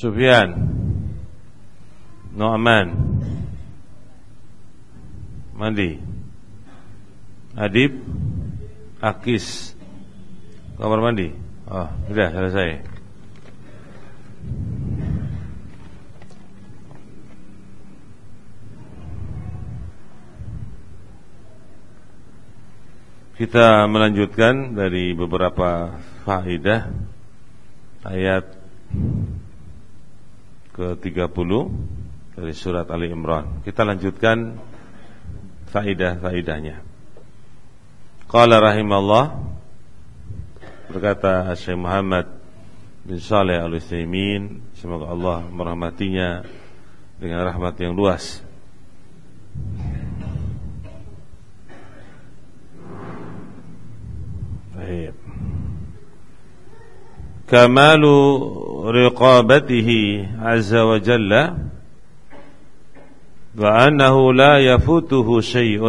Sufyan Nu'man. Mandi. Adib. Akis. Kamar mandi. Oh, sudah selesai. Kita melanjutkan dari beberapa faidah ayat ke-30 dari surat Ali Imran. Kita lanjutkan faidah-faidahnya. Qala rahimallah berkata Syekh Muhammad bin Saleh Al-Utsaimin, semoga Allah merahmatinya dengan rahmat yang luas. Baik. كمال رقابته عز وجل وأنه لا يفوته شيء.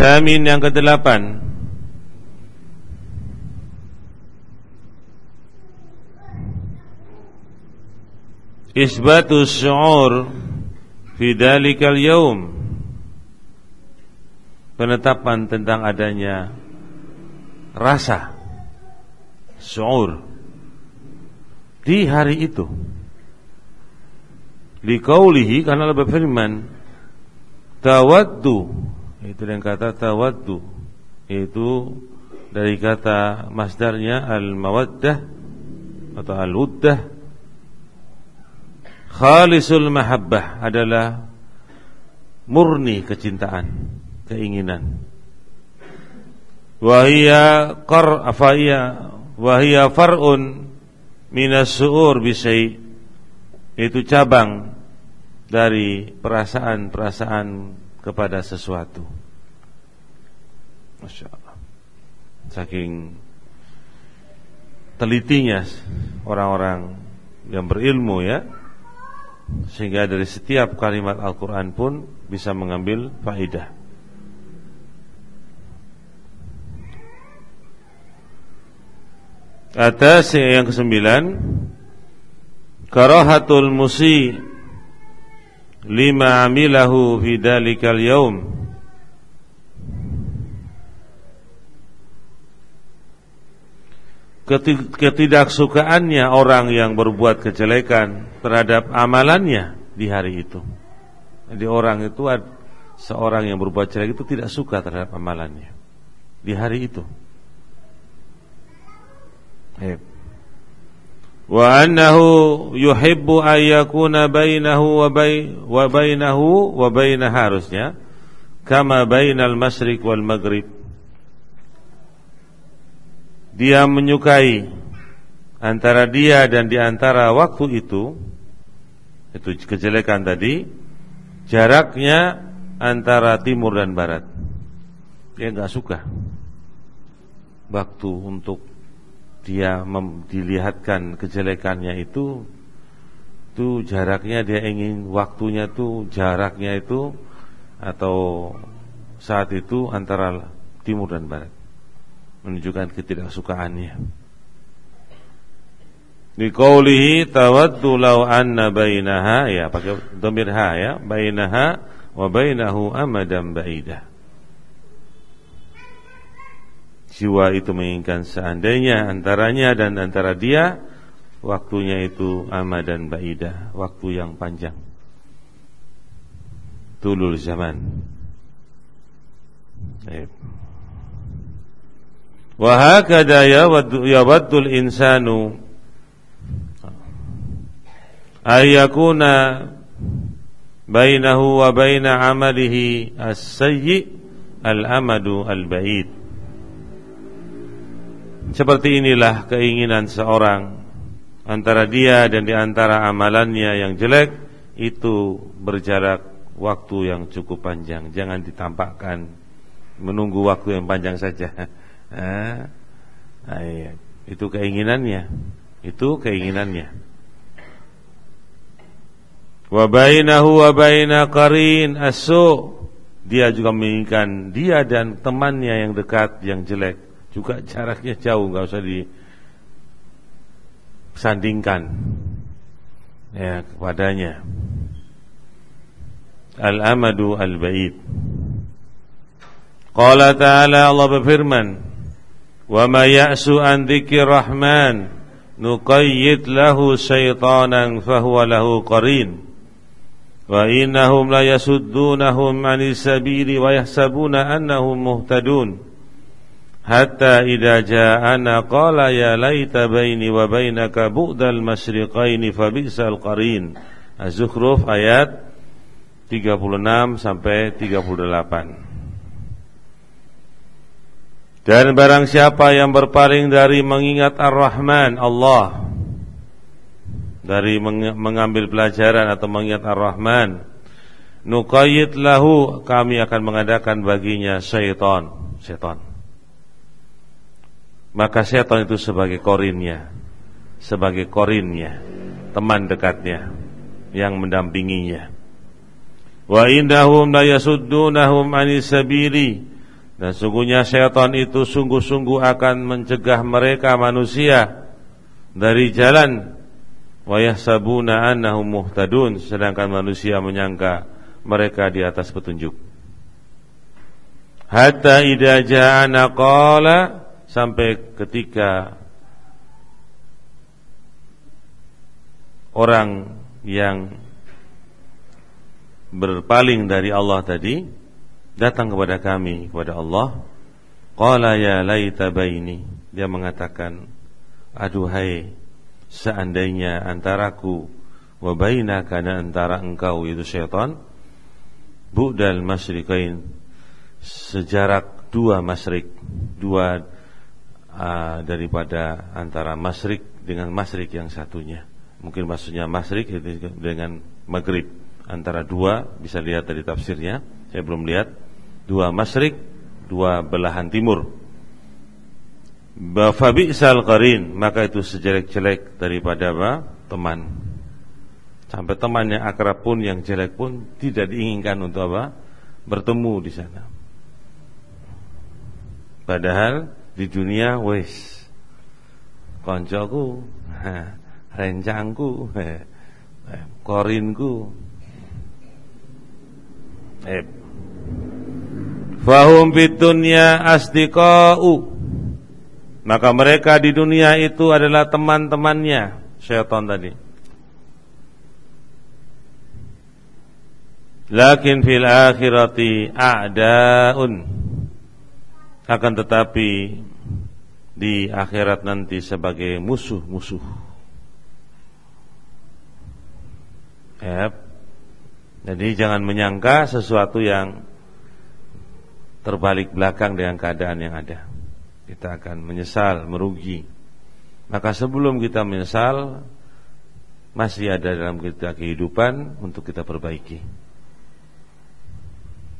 Thamin yang kedelapan. Isbatu syu'ur Fi dalikal yaum. Penetapan tentang adanya Rasa Syu'ur Di hari itu. Di kaulihi karena lebih firman Tawaddu itu yang kata tawaddu. Itu dari kata masdarnya al-mawaddah atau al-uddah. Khalisul mahabbah adalah murni kecintaan keinginan. Wahia qar afaya wahia far'un minas su'ur bisai itu cabang dari perasaan-perasaan kepada sesuatu. Masya Allah. Saking telitinya orang-orang yang berilmu ya, sehingga dari setiap kalimat Al-Quran pun bisa mengambil faidah. Atas yang kesembilan Karahatul musi lima amilahu fi dalikal yaum ketidaksukaannya orang yang berbuat kejelekan terhadap amalannya di hari itu. Jadi orang itu seorang yang berbuat jelek itu tidak suka terhadap amalannya di hari itu. Wa annahu yuhibbu an yakuna bainahu wa bai wa bainahu wa bainah harusnya kama bainal masyriq wal maghrib. Dia menyukai antara dia dan di antara waktu itu itu kejelekan tadi jaraknya antara timur dan barat. Dia nggak suka waktu untuk dia mem, dilihatkan kejelekannya itu itu jaraknya dia ingin waktunya itu jaraknya itu atau saat itu antara timur dan barat menunjukkan ketidaksukaannya. Di qaulihi tawaddu law anna bainaha ya pakai dhamir ha ya bainaha wa bainahu amadan ba'idah jiwa itu menginginkan seandainya antaranya dan antara dia waktunya itu ama dan baidah, waktu yang panjang. Tulul zaman. Wa hakada yawaddul insanu ayyakuna bainahu wa baina amalihi as-sayyi al-amadu al-ba'id seperti inilah keinginan seorang antara dia dan di antara amalannya yang jelek itu berjarak waktu yang cukup panjang. Jangan ditampakkan menunggu waktu yang panjang saja. Nah, iya. Itu keinginannya. Itu keinginannya. Wa bainahu wa asu. Dia juga menginginkan dia dan temannya yang dekat yang jelek juga jaraknya jauh nggak usah disandingkan. Ya kepadanya. Al-amadu al-ba'id. Qala ta'ala Allah berfirman wa ma ya'su an dzikir rahman nuqayyid lahu syaitanan fahuwa lahu qarin. Wa innahum la yasuddunahum 'anis sabili wa yahsabuna annahum muhtadun hatta idza ja'ana qala ya laita baini wa bainaka bu'dal masyriqaini fa bi'sal qarin. Az-Zukhruf ayat 36 sampai 38 Dan barang siapa yang berpaling dari mengingat Ar-Rahman Allah dari mengambil pelajaran atau mengingat Ar-Rahman nuqayyid lahu kami akan mengadakan baginya syaitan. Syaitan maka setan itu sebagai korinnya Sebagai korinnya Teman dekatnya Yang mendampinginya. Wa indahum la yasuddunahum anisabili Dan sungguhnya setan itu sungguh-sungguh akan mencegah mereka manusia Dari jalan. Wa yahsabuna annahum muhtadun. Sedangkan manusia menyangka mereka di atas petunjuk. Hatta idha ja'ana qala sampai ketika orang yang berpaling dari Allah tadi datang kepada kami kepada Allah. Qala ya laita baini. Dia mengatakan aduhai seandainya antaraku wa bainaka antara engkau itu syaitan bu'dal masyriqain sejarak dua masyrik dua uh, daripada antara masrik dengan masrik yang satunya. Mungkin maksudnya masrik dengan maghrib antara dua bisa lihat dari tafsirnya. Saya belum lihat dua masrik, dua belahan timur. Fabi'sal qarin maka itu sejelek-jelek daripada apa? teman. Sampai temannya akrab pun yang jelek pun tidak diinginkan untuk apa? bertemu di sana. Padahal di dunia wis. Koncoku rencangku korinku. Eh. Fahum fid dunya asdiqau. Maka mereka di dunia itu adalah teman-temannya syaitan tadi. Lakin fil akhirati a'daun. Akan tetapi di akhirat nanti sebagai musuh-musuh. Ya. Jadi jangan menyangka sesuatu yang terbalik belakang dengan keadaan yang ada. Kita akan menyesal, merugi. Maka sebelum kita menyesal, masih ada dalam kita kehidupan untuk kita perbaiki.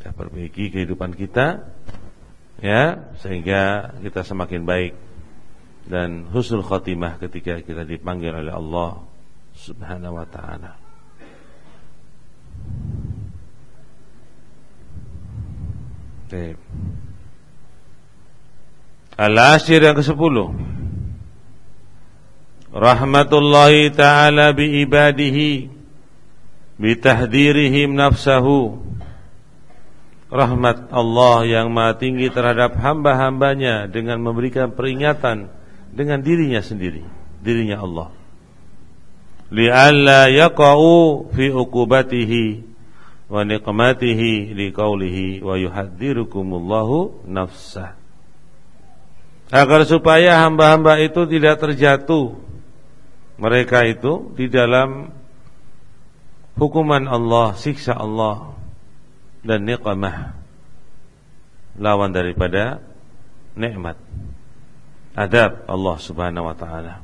Kita perbaiki kehidupan kita, ya, sehingga kita semakin baik dan husnul khotimah ketika kita dipanggil oleh Allah Subhanahu wa taala. Al-Ashir yang ke-10 Rahmatullahi ta'ala bi ibadihi Bitahdirihim nafsahu. Rahmat Allah yang maha tinggi terhadap hamba-hambanya Dengan memberikan peringatan Dengan dirinya sendiri Dirinya Allah. Li'alla yaqa'u fi ukubatihi wa niqmatihi liqaulihi wa yuhadzirukumullahu nafsah agar supaya hamba-hamba itu tidak terjatuh mereka itu di dalam hukuman Allah, siksa Allah dan niqmah lawan daripada nikmat adab Allah Subhanahu wa taala.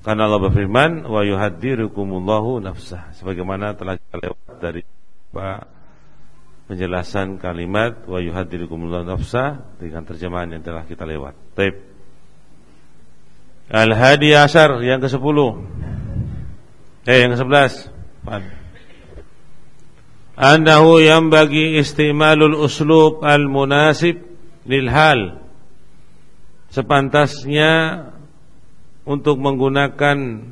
Karena Allah berfirman wa yuhadzirukumullahu nafsah sebagaimana telah lewat dari Pak penjelasan kalimat wa yuhadzirukumullahu nafsah dengan terjemahan yang telah kita lewat. Taib. Al-Hadi Asar yang ke-10. Eh yang ke-11. Annahu yang bagi istimalul uslub al-munasib lil hal. Sepantasnya untuk menggunakan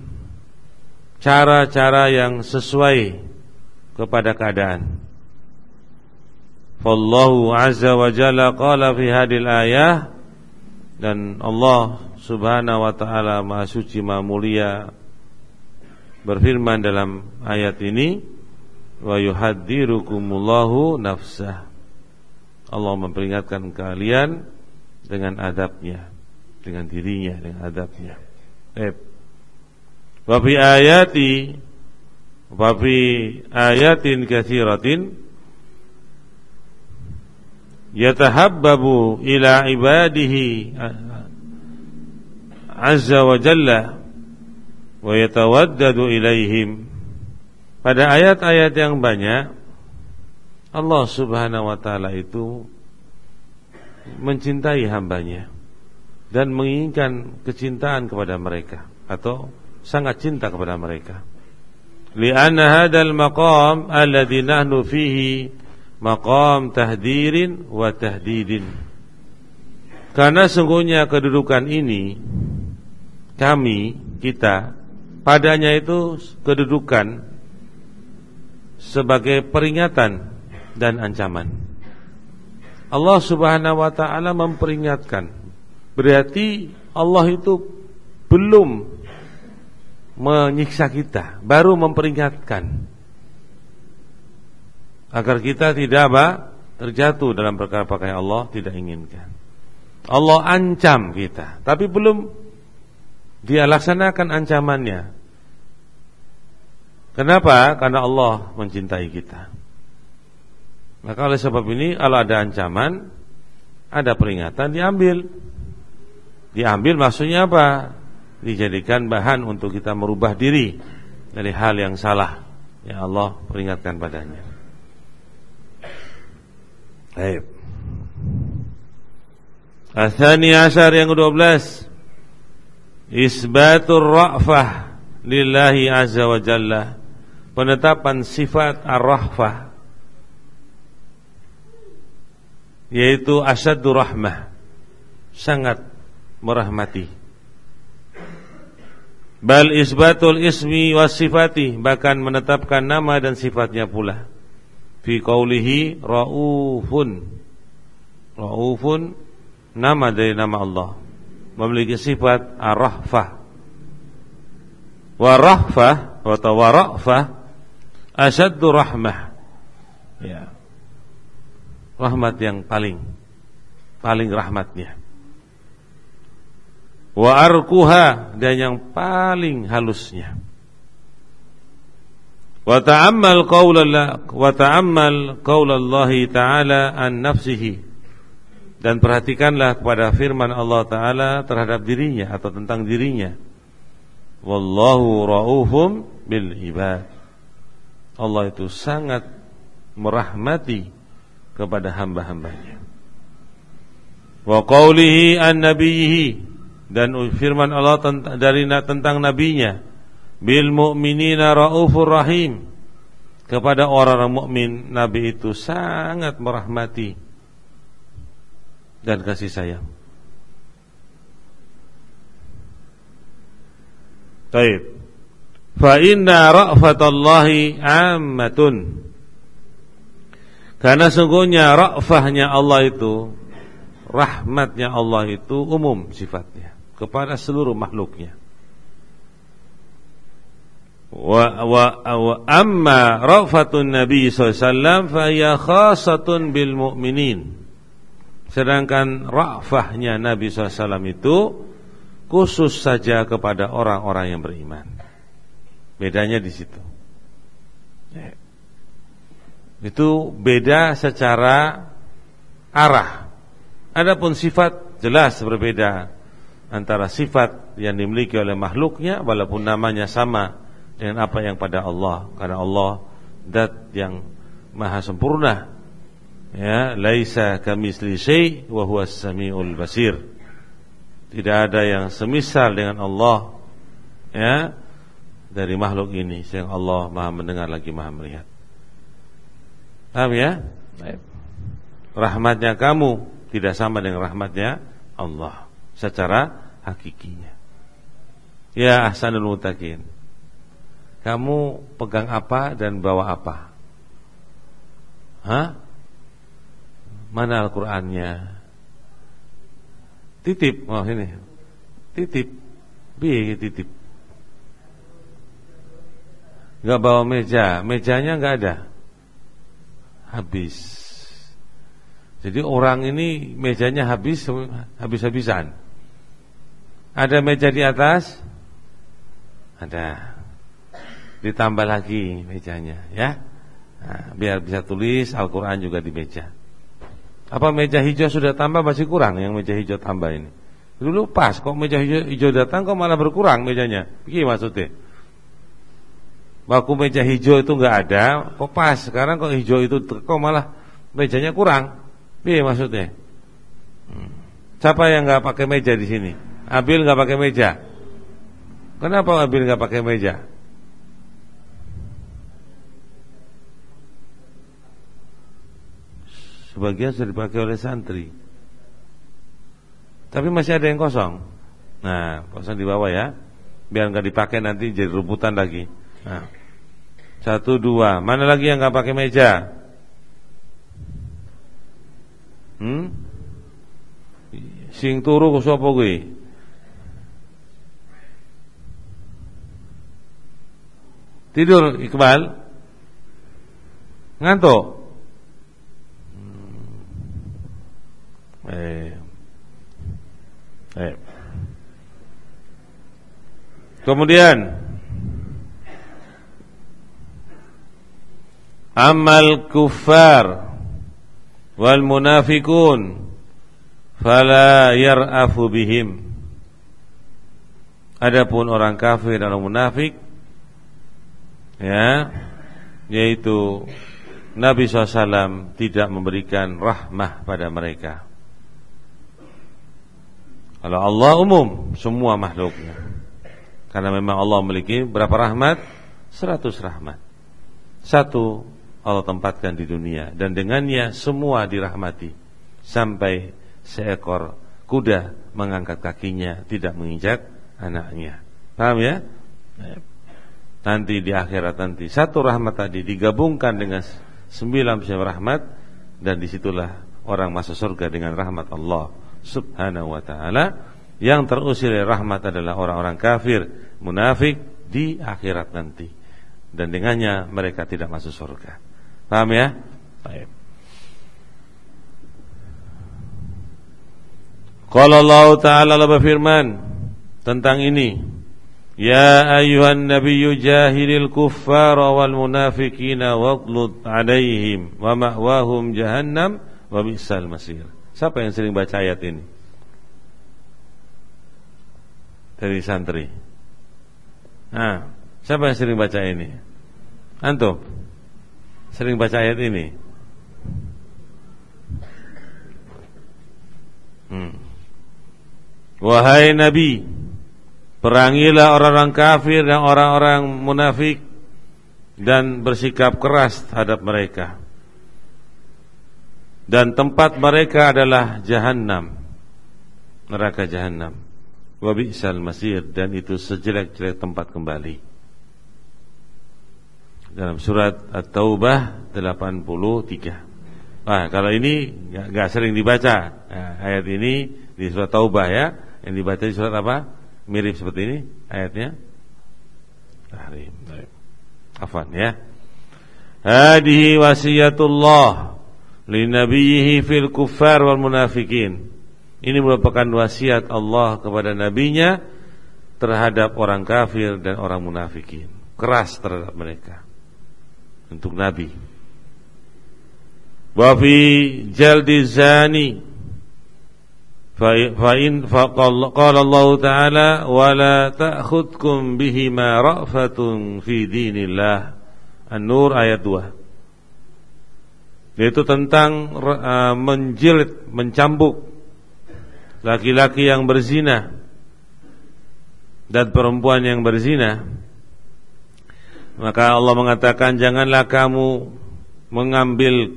cara-cara yang sesuai kepada keadaan. Fallahu azza wa jalla qala fi hadil ayah dan Allah Subhanahu wa taala Maha suci Maha mulia berfirman dalam ayat ini wa yuhadzirukumullahu nafsah. Allah memperingatkan kalian dengan adabnya, dengan dirinya, dengan adabnya. Eh. Wa fi ayati wa fi ayatin katsiratin yatahabbabu ila ibadihi azza wa jalla wa yatawaddadu ilaihim pada ayat-ayat yang banyak Allah Subhanahu wa taala itu mencintai hambanya dan menginginkan kecintaan kepada mereka atau sangat cinta kepada mereka. Lianna hadzal maqam alladhi nahnu fihi maqam tahdirin wa tahdidin. Karena sungguhnya kedudukan ini kami kita padanya itu kedudukan sebagai peringatan dan ancaman. Allah Subhanahu wa taala memperingatkan Berarti Allah itu belum menyiksa kita, baru memperingatkan agar kita tidak apa? terjatuh dalam perkara-perkara yang Allah tidak inginkan. Allah ancam kita, tapi belum dia laksanakan ancamannya. Kenapa? Karena Allah mencintai kita. Maka oleh sebab ini kalau ada ancaman, ada peringatan diambil. Diambil maksudnya apa? Dijadikan bahan untuk kita merubah diri dari hal yang salah yang Allah peringatkan padanya. Baik. Athani Asyar yang ke-12 Isbatur ra'fah Lillahi azza wa jalla Penetapan sifat ar-rahfah Yaitu asyaddu rahmah Sangat merahmati. Bal isbatul ismi was sifati bahkan menetapkan nama dan sifatnya pula. Fi qaulihi raufun. Raufun nama dari nama Allah memiliki sifat ar-rahfah. Wa rahfah wa tawarafah asyaddu rahmah. Ya. Rahmat yang paling paling rahmatnya wa arkuha dan yang paling halusnya Wa ta'ammal qaulal wa ta'ammal qaulullah ta'ala an nafsihi. Dan perhatikanlah kepada firman Allah taala terhadap dirinya atau tentang dirinya. Wallahu raufum bil ibad. Allah itu sangat merahmati kepada hamba-hambanya. Wa qaulihi an nabiyhi dan firman Allah dari tentang nabinya bil mu'minina raufur rahim kepada orang-orang mukmin nabi itu sangat merahmati dan kasih sayang. Baik. Fa inna ra'fatallahi ammatun. Karena sungguhnya ra'fahnya Allah itu rahmatnya Allah itu umum sifatnya kepada seluruh makhluknya. Wa wa, wa amma rafatun nabi sallallahu fa hiya khasatun bil mu'minin. Sedangkan rafahnya nabi sallallahu itu khusus saja kepada orang-orang yang beriman. Bedanya di situ. Ya. Itu beda secara arah. Adapun sifat jelas berbeda antara sifat yang dimiliki oleh makhluknya walaupun namanya sama dengan apa yang pada Allah. Karena Allah dat yang maha sempurna. Ya laisa kamitsli syai wa huwas samiul basir. Tidak ada yang semisal dengan Allah ya dari makhluk ini. Yang Allah maha mendengar lagi maha melihat paham ya Baik. rahmatnya kamu tidak sama dengan rahmatnya Allah secara hakikinya ya ahsanul mutakin kamu pegang apa dan bawa apa? Hah? Mana Al-Qur'annya? Titip, oh ini. Titip. Bi titip. Gak bawa meja, mejanya gak ada. Habis. Jadi orang ini mejanya habis habis-habisan. Ada meja di atas? Ada ditambah lagi mejanya ya nah, biar bisa tulis Al-Quran juga di meja apa meja hijau sudah tambah masih kurang yang meja hijau tambah ini dulu pas kok meja hijau, hijau datang kok malah berkurang mejanya begini maksudnya waktu meja hijau itu nggak ada. Kok pas. Sekarang kok hijau itu kok malah mejanya kurang. Begini maksudnya? Hmm. siapa yang nggak pakai meja di sini? Abil nggak pakai meja? Kenapa Abil nggak pakai meja? Sebagian sudah dipakai oleh santri. Tapi masih ada yang kosong. Nah kosong di bawah ya. Biar nggak dipakai nanti jadi rebutan lagi. Nah. Satu dua. Mana lagi yang nggak pakai meja? Hmm? Sing turu ke sapa gue Tidur Iqbal? Ngantuk? Eh. Eh. Kemudian amal kufar wal munafikun fala yar'afu bihim Adapun orang kafir dan orang munafik ya yaitu Nabi SAW tidak memberikan rahmah pada mereka kalau Allah umum semua makhluknya. Karena memang Allah memiliki berapa rahmat? Seratus rahmat. Satu Allah tempatkan di dunia. Dan dengannya semua dirahmati. Sampai seekor kuda mengangkat kakinya tidak menginjak anaknya. Paham ya? Nanti di akhirat nanti satu rahmat tadi digabungkan dengan sembilan rahmat dan di situlah orang masuk surga dengan rahmat Allah subhanahu wa ta'ala. Yang terusir rahmat adalah orang-orang kafir Munafik di akhirat nanti. Dan dengannya mereka tidak masuk surga Paham ya? Baik. Kalau Allah Ta'ala berfirman tentang ini. Ya ayuhan Nabi jahilil kuffara wal munafikina waqlud alaihim wa ma'wahum jahannam wa bi'sal masir. Siapa yang sering baca ayat ini? Dari santri. Nah, siapa yang sering baca ini? Antum. Sering baca ayat ini? Hmm. Wahai Nabi, Perangilah orang-orang kafir dan orang-orang munafik dan bersikap keras terhadap mereka. Dan tempat mereka adalah jahanam. Neraka jahanam. Wa bi'sal masir dan itu sejelek-jelek tempat kembali. Dalam surat At-Taubah 83. Nah, kalau ini nggak sering dibaca. Nah, ayat ini di surat Taubah ya. Yang dibaca di surat apa? mirip seperti ini ayatnya tahrim afan ya hadhihi wasiyatullah linabiyhi fil kuffar wal munafikin ini merupakan wasiat Allah kepada nabinya terhadap orang kafir dan orang munafikin keras terhadap mereka untuk Nabi. Wa fi jaldi zani fa in faqala Allah taala wala ta'khudkum bihima ra'fatun fi dinillah. An-Nur ayat 2. Yaitu tentang eh, uh, menjilid, mencambuk laki-laki yang berzina dan perempuan yang berzina maka Allah mengatakan Janganlah kamu mengambil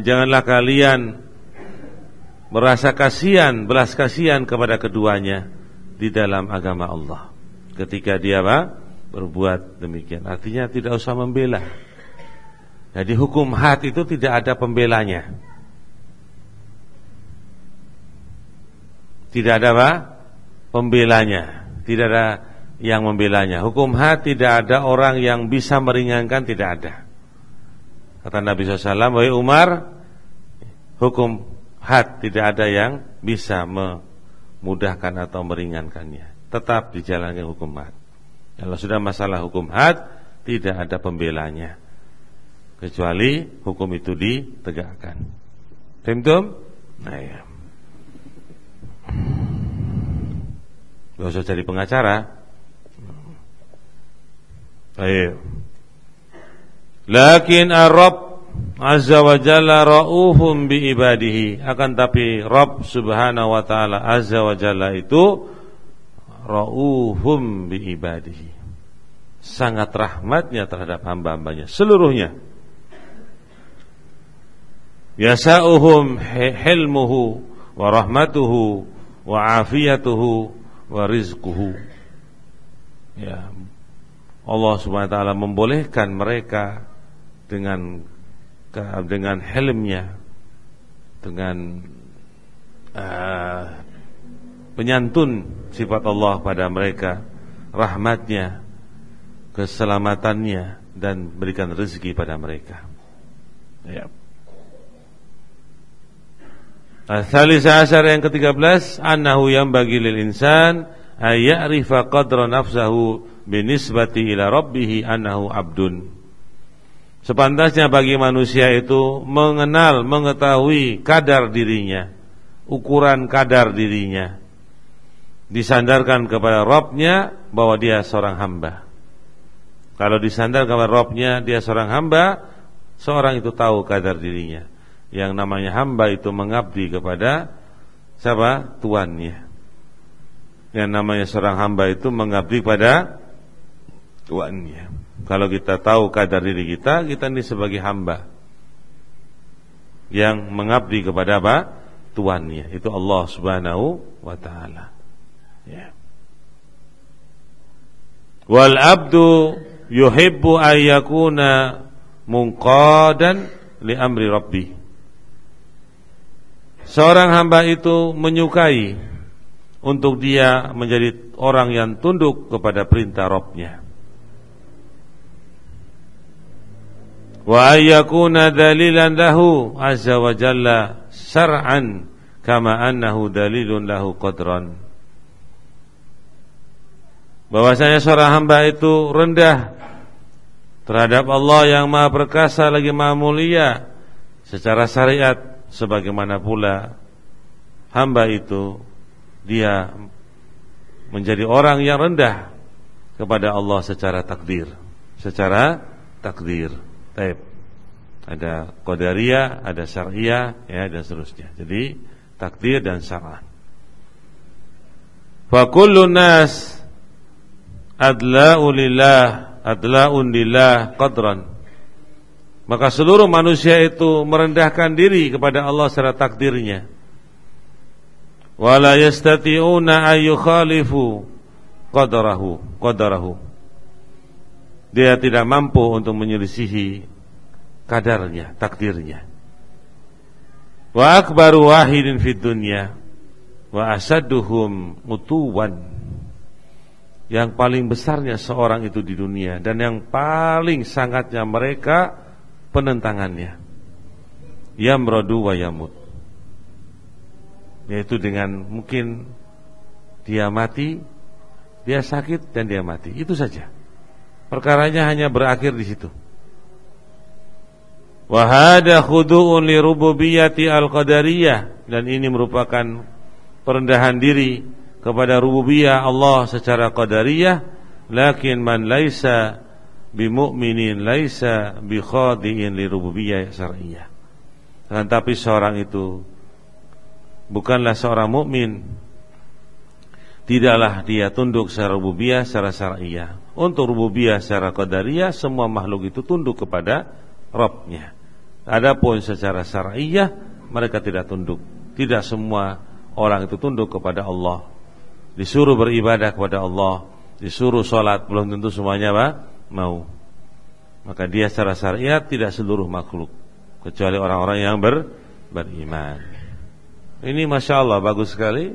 Janganlah kalian merasa kasihan, belas kasihan kepada keduanya di dalam agama Allah. Ketika dia apa? berbuat demikian. Artinya tidak usah membela. Jadi hukum had itu tidak ada pembelanya. Tidak ada apa? Pembelanya. Tidak ada yang membelanya. Hukum had tidak ada orang yang bisa meringankan tidak ada. Kata Nabi SAW, Wahai Umar, hukum had tidak ada yang bisa memudahkan atau meringankannya. Tetap dijalankan hukum had. Kalau sudah masalah hukum had tidak ada pembelanya. Kecuali hukum itu ditegakkan. Faham Nah ya. Gak usah jadi pengacara. Baik. Lakin Arab Azza wa Jalla ra'ufum bi ibadihi. Akan tapi Rabb Subhanahu wa taala Azza wa Jalla itu ra'ufum bi ibadihi. Sangat rahmatnya terhadap hamba-hambanya seluruhnya. Yasa'uhum hilmuhu wa rahmatuhu wa afiyatuhu wa rizquhu. Ya Allah Subhanahu wa taala membolehkan mereka dengan dengan helmnya dengan uh, penyantun sifat Allah pada mereka rahmatnya keselamatannya dan berikan rezeki pada mereka. Ya. Salisa asar yang ke-13 Annahu yang bagi lil insan Ayya'rifa qadra nafsahu Binisbati ila rabbihi annahu abdun Sepantasnya bagi manusia itu mengenal, mengetahui kadar dirinya, ukuran kadar dirinya. Disandarkan kepada Robnya bahwa dia seorang hamba. Kalau disandar kepada Robnya dia seorang hamba, seorang itu tahu kadar dirinya. Yang namanya hamba itu mengabdi kepada siapa? Tuannya. Yang namanya seorang hamba itu mengabdi kepada tuannya. Kalau kita tahu kadar diri kita, kita ini sebagai hamba yang mengabdi kepada apa? Tuannya, itu Allah Subhanahu wa taala. Ya. Wal abdu yuhibbu ayyakuna munqadan li amri rabbi. Seorang hamba itu menyukai untuk dia menjadi orang yang tunduk kepada perintah Rabbnya. wa ayyakuna dalilan lahu azza wa jalla syar'an kama annahu dalilun lahu qadran bahwasanya seorang hamba itu rendah terhadap Allah yang Maha Perkasa lagi Maha Mulia secara syariat sebagaimana pula hamba itu dia menjadi orang yang rendah kepada Allah secara takdir. Secara takdir. Taib. ada qadariyah ada syariah ya dan seterusnya. Jadi takdir dan syar'ah. Fa kullu nas adla'u lillah adla'un qadran. Maka seluruh manusia itu merendahkan diri kepada Allah secara takdirnya wala yastati'una ayyukhalifu qadarahu qadarahu dia tidak mampu untuk menyelisihi kadarnya takdirnya. Wa akbaru wahidin fid dunya wa asadduhum mutuwan. Yang paling besarnya seorang itu di dunia dan yang paling sangatnya mereka penentangannya. Yamradu wa yamut yaitu dengan mungkin dia mati dia sakit dan dia mati. Itu saja. Perkaranya hanya berakhir di situ. Wahada khudu'un li rububiyyati al-qadariyah. Dan ini merupakan perendahan diri kepada rububiyah Allah secara qadariyah. Lakin man laisa bimu'minin laisa bikhadi'in li rububiyah dan tapi seorang itu bukanlah seorang mukmin. Tidaklah dia tunduk secara rububiyah secara syar'iyyah untuk rububiyah secara qadariyah semua makhluk itu tunduk kepada Rabbnya. Adapun secara syar'iyyah mereka tidak tunduk. Tidak semua orang itu tunduk kepada Allah. Disuruh beribadah kepada Allah, disuruh sholat, belum tentu semuanya apa? mau. Maka dia secara syariat tidak seluruh makhluk, kecuali orang-orang yang ber, beriman. Ini masya Allah bagus sekali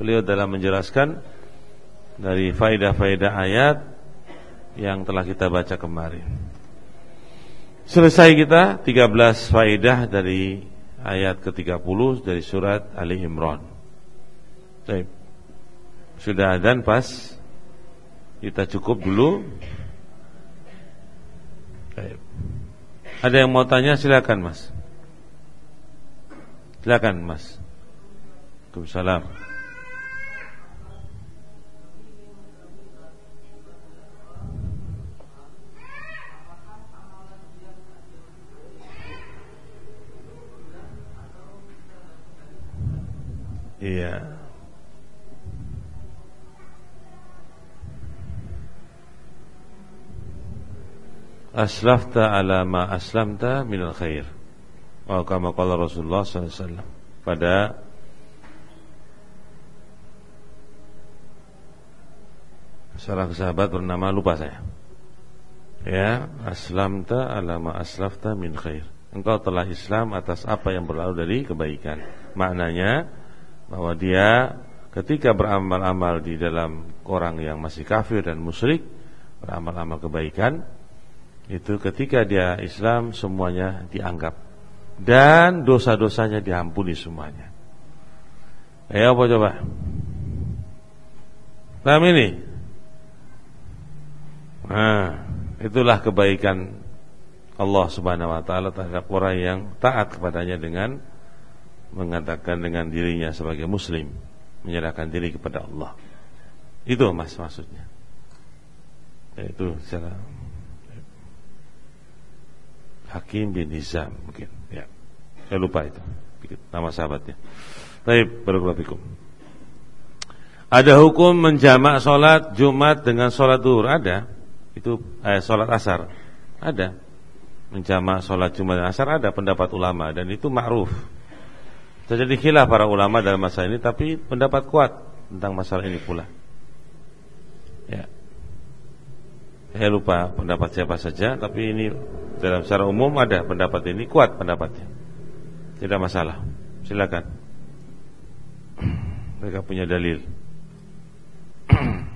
beliau dalam menjelaskan dari faedah-faedah ayat yang telah kita baca kemarin. Selesai kita 13 faedah dari ayat ke-30 dari surat Ali Imran. Baik. Sudah dan pas Kita cukup dulu Ada yang mau tanya silakan mas Silakan mas Waalaikumsalam. Iya. Aslafta ala ma aslamta minal khair. Wa kama qala Rasulullah SAW pada seorang sahabat bernama lupa saya. Ya, aslamta ala ma aslafta min khair. Engkau telah Islam atas apa yang berlalu dari kebaikan. Maknanya bahwa dia ketika beramal-amal di dalam orang yang masih kafir dan musyrik, beramal-amal kebaikan, itu ketika dia Islam semuanya dianggap dan dosa-dosanya diampuni semuanya. Ya apa coba? Paham ini? Nah, itulah kebaikan Allah Subhanahu wa taala terhadap orang yang taat kepadanya dengan mengatakan dengan dirinya sebagai muslim, menyerahkan diri kepada Allah. Itu Mas maksudnya. Itu secara Hakim bin Hizam mungkin ya. Saya lupa itu nama sahabatnya. Baik, barakallahu Ada hukum menjamak sholat Jumat dengan sholat duhur ada itu eh, sholat asar ada menjamak sholat Jumat dan asar ada pendapat ulama dan itu ma'ruf. Terjadi khilaf para ulama dalam masa ini tapi pendapat kuat tentang masalah ini pula. Ya. Saya lupa pendapat siapa saja Tapi ini dalam secara umum ada pendapat ini Kuat pendapatnya Tidak masalah Silakan Mereka punya dalil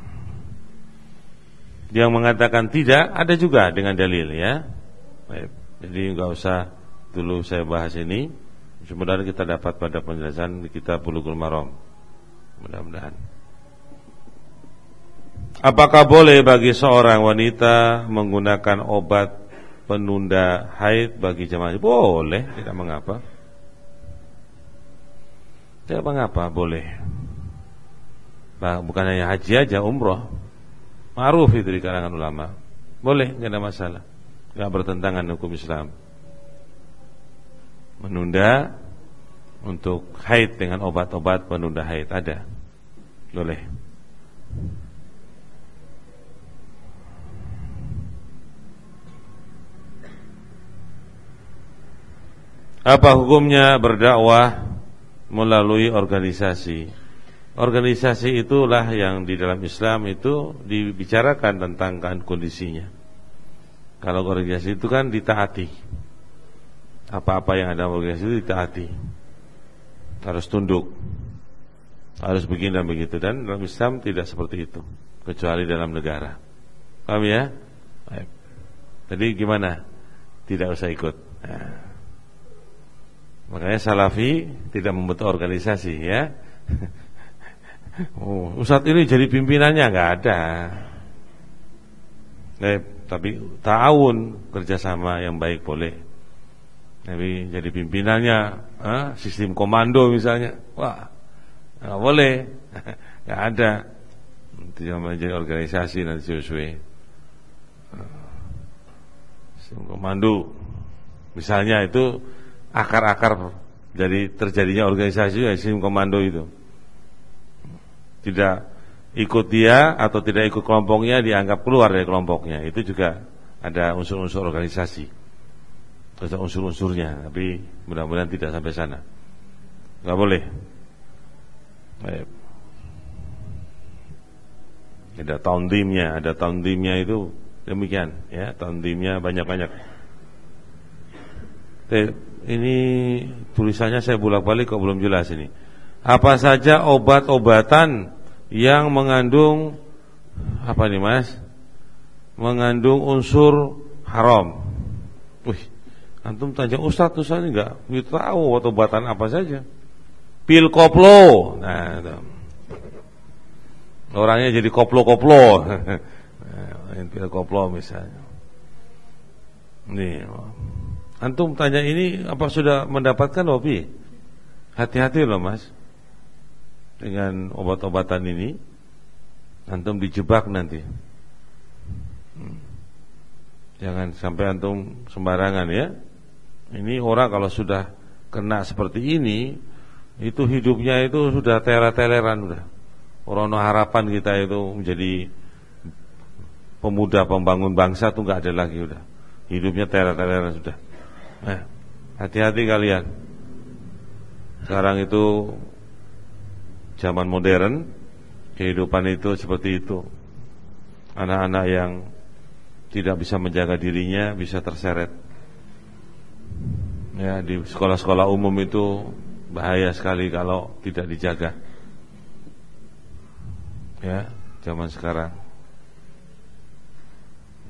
Yang mengatakan tidak Ada juga dengan dalil ya Baik. Jadi nggak usah Dulu saya bahas ini Semoga kita dapat pada penjelasan Di kitab Bulughul Maram Mudah-mudahan Apakah boleh bagi seorang wanita menggunakan obat penunda haid bagi jemaah? Boleh, tidak mengapa. Tidak mengapa, boleh. Bukan hanya haji aja, umroh. Maruf itu di kalangan ulama. Boleh, tidak ada masalah. Tidak bertentangan hukum Islam. Menunda untuk haid dengan obat-obat penunda haid ada. Boleh. Apa hukumnya berdakwah melalui organisasi? Organisasi itulah yang di dalam Islam itu dibicarakan tentang kan kondisinya. Kalau organisasi itu kan ditaati. Apa-apa yang ada organisasi itu ditaati. Harus tunduk. Harus begini dan begitu dan dalam Islam tidak seperti itu kecuali dalam negara. Paham ya? Baik. Jadi gimana? Tidak usah ikut. Nah. Makanya Salafi tidak membentuk organisasi ya. Oh, Ustadz ini jadi pimpinannya nggak ada. Eh, tapi tahun kerjasama yang baik boleh. Tapi jadi pimpinannya, eh, sistem komando misalnya, wah nggak boleh, nggak ada. Tidak menjadi organisasi nanti sesuai. Sistem komando, misalnya itu akar-akar dari terjadinya organisasi sistem komando itu. Tidak ikut dia atau tidak ikut kelompoknya dianggap keluar dari kelompoknya. Itu juga ada unsur-unsur organisasi. Ada unsur-unsurnya, tapi mudah-mudahan tidak sampai sana. Gak boleh. Baik. Ada timnya, ada timnya itu demikian ya, timnya banyak-banyak ini tulisannya saya bolak-balik kok belum jelas ini. Apa saja obat-obatan yang mengandung apa nih Mas? Mengandung unsur haram. Wih, antum tanya Ustaz Ustaz enggak tahu obat-obatan apa saja. Pil koplo. Nah, itu. Orangnya jadi koplo-koplo. nah, pil koplo misalnya. Nih, Antum tanya ini apa sudah mendapatkan opi? Hati-hati loh mas Dengan obat-obatan ini Antum dijebak nanti. Jangan sampai antum sembarangan ya Ini orang kalau sudah kena seperti ini Itu hidupnya itu sudah teler-teleran udah Orang harapan kita itu menjadi Pemuda pembangun bangsa tuh nggak ada lagi udah Hidupnya teler-teleran sudah Eh, hati-hati kalian. Sekarang itu zaman modern, kehidupan itu seperti itu. Anak-anak yang tidak bisa menjaga dirinya bisa terseret. Ya, di sekolah-sekolah umum itu bahaya sekali kalau tidak dijaga. Ya, zaman sekarang.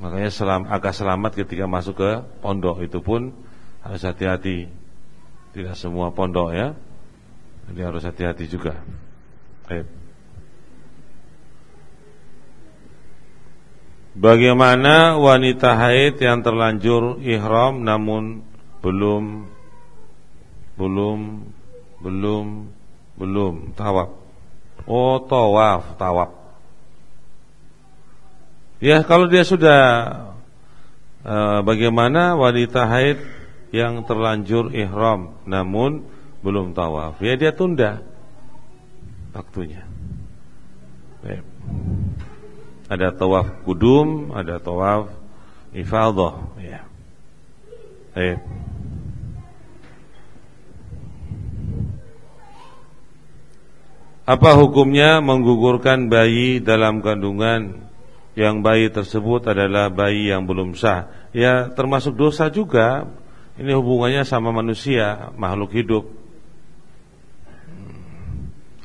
Makanya selam, agak selamat ketika masuk ke pondok itu pun harus hati-hati. Tidak semua pondok ya. Jadi harus hati-hati juga. Baik. Bagaimana wanita haid yang terlanjur ihram namun belum belum belum belum tawaf. Oh, tawaf, tawaf. Ya, kalau dia sudah eh, bagaimana wanita haid yang terlanjur ihram namun belum tawaf, ya dia tunda waktunya. Baik. Ada tawaf kudum, ada tawaf ifadah, ya. Baik. Apa hukumnya menggugurkan bayi dalam kandungan yang bayi tersebut adalah bayi yang belum sah? Ya termasuk dosa juga ini hubungannya sama manusia, makhluk hidup.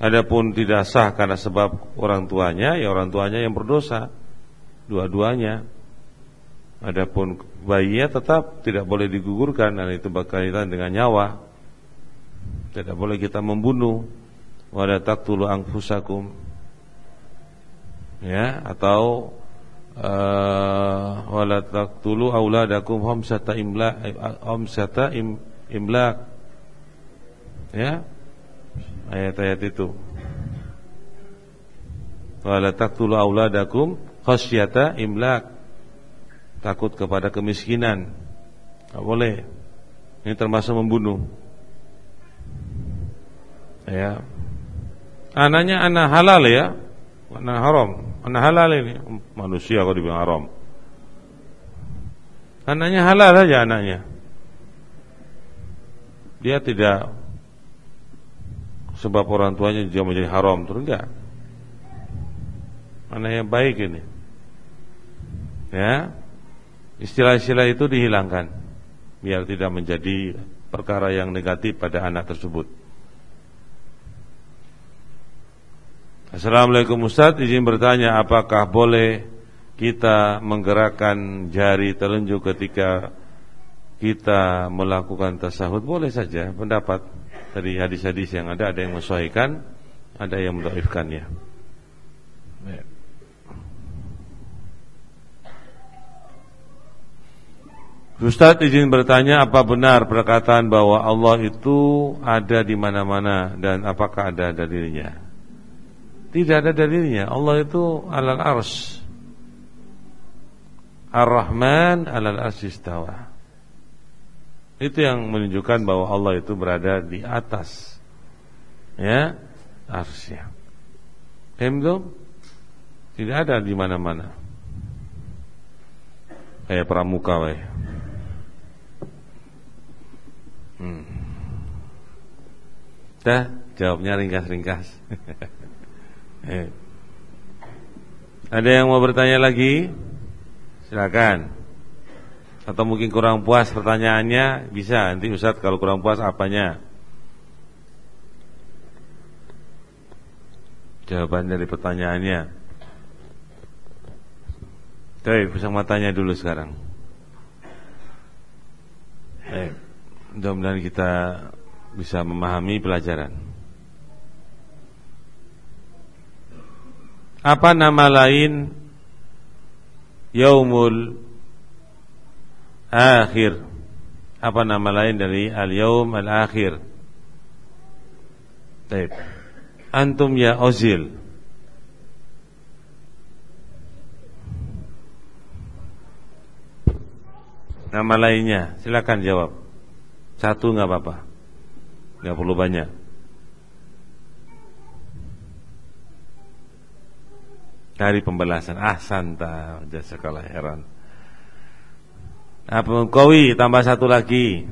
Adapun tidak sah karena sebab orang tuanya, ya orang tuanya yang berdosa. Dua-duanya. Adapun bayinya tetap tidak boleh digugurkan dan itu berkaitan dengan nyawa. Tidak boleh kita membunuh. Wala taqtulu anfusakum. ya atau uh, wala taqtulu auladakum hamsata imla hamsata im, imlak ya ayat-ayat itu. Wala taqtulu auladakum khasyata imlak. Takut kepada kemiskinan. Enggak boleh. Ini termasuk membunuh. Ya. Anaknya anak halal ya. Anak haram. Anak halal ini. Manusia kalau dibilang haram. Anaknya halal saja anaknya. Dia tidak sebab orang tuanya dia menjadi haram. Terus enggak? Anak yang baik ini? Ya? Istilah-istilah itu dihilangkan. Biar tidak menjadi perkara yang negatif pada anak tersebut. Assalamualaikum Ustaz. Izin bertanya apakah boleh kita menggerakkan jari telunjuk ketika kita melakukan tasahud? Boleh saja pendapat dari hadis-hadis yang ada ada yang menyesuaikan ada yang mendoifkannya ya. Ustaz izin bertanya apa benar perkataan bahwa Allah itu ada di mana-mana dan apakah ada dalilnya? Tidak ada dalilnya. Allah itu alal ars. Ar-Rahman alal ars istawa. Itu yang menunjukkan bahwa Allah itu berada di atas. Ya, arsnya. Hemdom tidak ada di mana-mana. Kayak pramuka wae. Hmm. Dah, jawabnya ringkas-ringkas. Eh. Ada yang mau bertanya lagi? Silakan. Atau mungkin kurang puas pertanyaannya bisa nanti Ustaz kalau kurang puas apanya? Jawaban dari pertanyaannya. Oke, pusang matanya dulu sekarang. Eh, mudah-mudahan kita bisa memahami pelajaran. Apa nama lain Yaumul Akhir. Apa nama lain dari Al-Yaum Al-Akhir? Antum ya Ozil. Nama lainnya Silakan jawab. Satu nggak apa-apa. Nggak perlu banyak. Cari pembalasan. Ah santa, jasa kalah heran. Apa Kowi tambah satu lagi.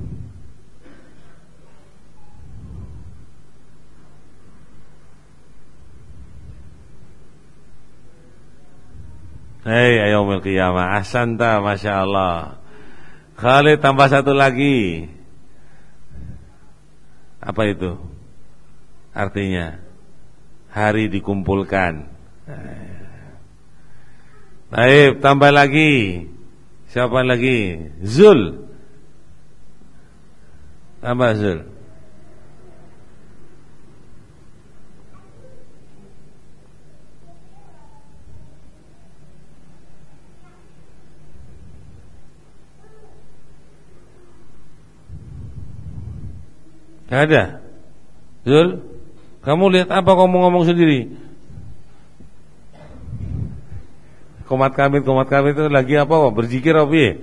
Hei ayomil qiyamah. Asanta Masya Allah. Khalid tambah satu lagi. Apa itu? Artinya Hari dikumpulkan. Baik, tambah lagi. Siapa lagi? Zul. Tambah Zul. Gak ada. Zul, kamu lihat apa kamu ngomong sendiri? Komat kamit komat kamit itu lagi apa berzikir apa ya?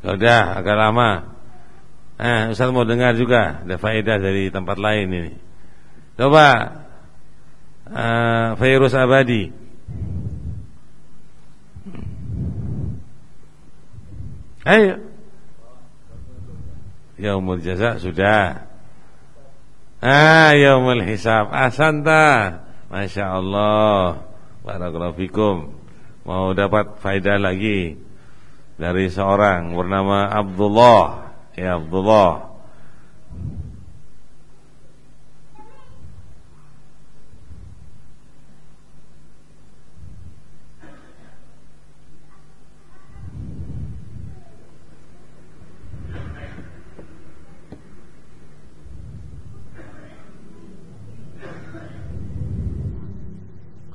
Sudah agak lama. Eh, Ustaz mau dengar juga ada faedah dari tempat lain ini. Coba uh, virus abadi. Ayo. Ya umur jaza sudah. Ah, yaumul hisab. Asanta. Masya Allah. Barakallahu fikum. Mau dapat faedah lagi dari seorang bernama Abdullah. Ya Abdullah.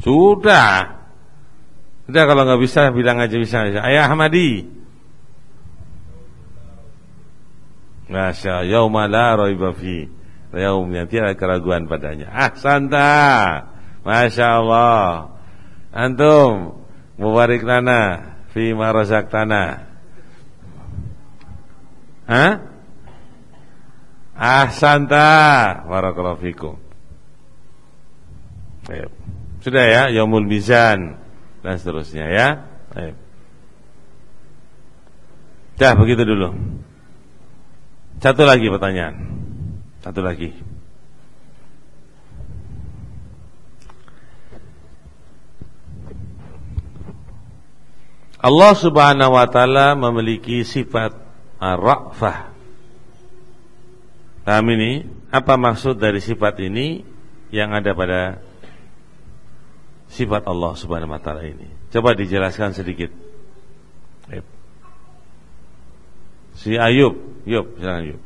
Sudah. Sudah kalau nggak bisa bilang aja bisa. Ayah Ahmadi. Masya yauma la raiba fi. Yaum yang tiada keraguan padanya. Ah santa. Masya Allah. Antum mubarik lana fi ma tanah. Hah? Ahsanta Barakallahu fikum Baik. Sudah ya Yaumul Mizan Dan seterusnya ya Baik. Dah begitu dulu Satu lagi pertanyaan Satu lagi Allah subhanahu wa ta'ala memiliki sifat ar-ra'fah. Paham ini? Apa maksud dari sifat ini yang ada pada sifat Allah Subhanahu wa taala ini? Coba dijelaskan sedikit. Si Ayub, Yub, silakan Ayub.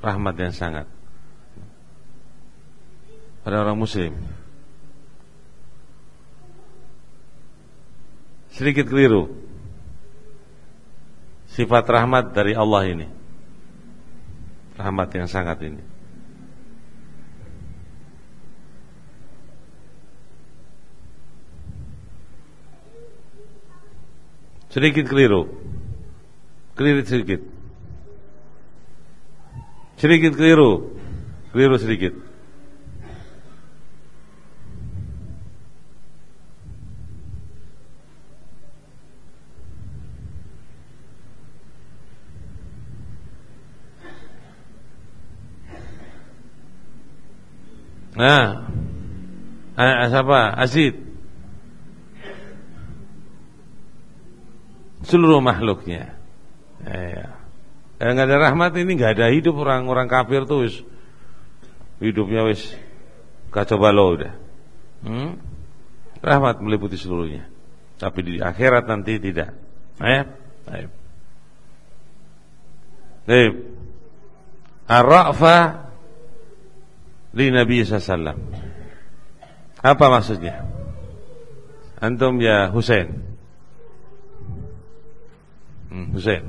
Rahmat yang sangat pada orang muslim. sedikit keliru. Sifat rahmat dari Allah ini. Rahmat yang sangat ini. Sedikit keliru. Keliru sedikit. Sedikit keliru. Keliru sedikit. Nah, siapa? Asid. Seluruh makhluknya. Ya. Kalau nggak ada rahmat ini nggak ada hidup orang-orang kafir tuh wis. hidupnya wis kacau balau udah. Hmm? Rahmat meliputi seluruhnya. Tapi di akhirat nanti tidak. Ayo, ayo. Baik. Ar-ra'fa di Nabi SAW. Apa maksudnya? Antum ya Husain. Hmm, Husain.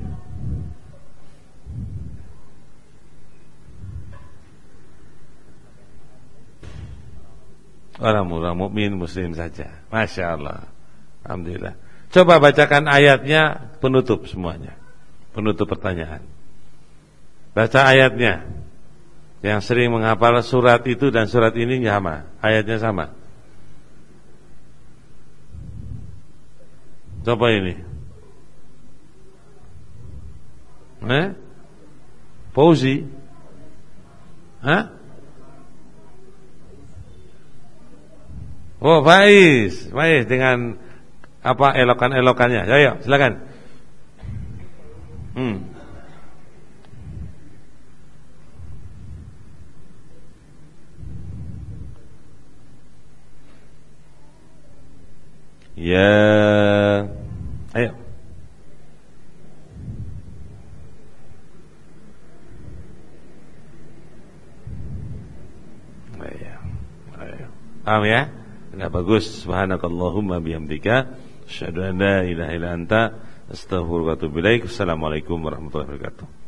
Orang orang mukmin muslim saja. Masya Allah. Alhamdulillah. Coba bacakan ayatnya penutup semuanya. Penutup pertanyaan. Baca ayatnya. Yang sering menghafal surat itu dan surat ini sama, ayatnya sama. Coba ini. Eh? Fauzi? Hah? Oh, Faiz. Faiz dengan apa elokan-elokannya. Ya, ya, silakan. Hmm. Ya Ayo Ayo Ayo Paham ya? Enggak bagus Subhanakallahumma bihamdika Asyhadu an la ilaha illa anta Astaghfiruka wa atubu ilaik. Assalamualaikum warahmatullahi wabarakatuh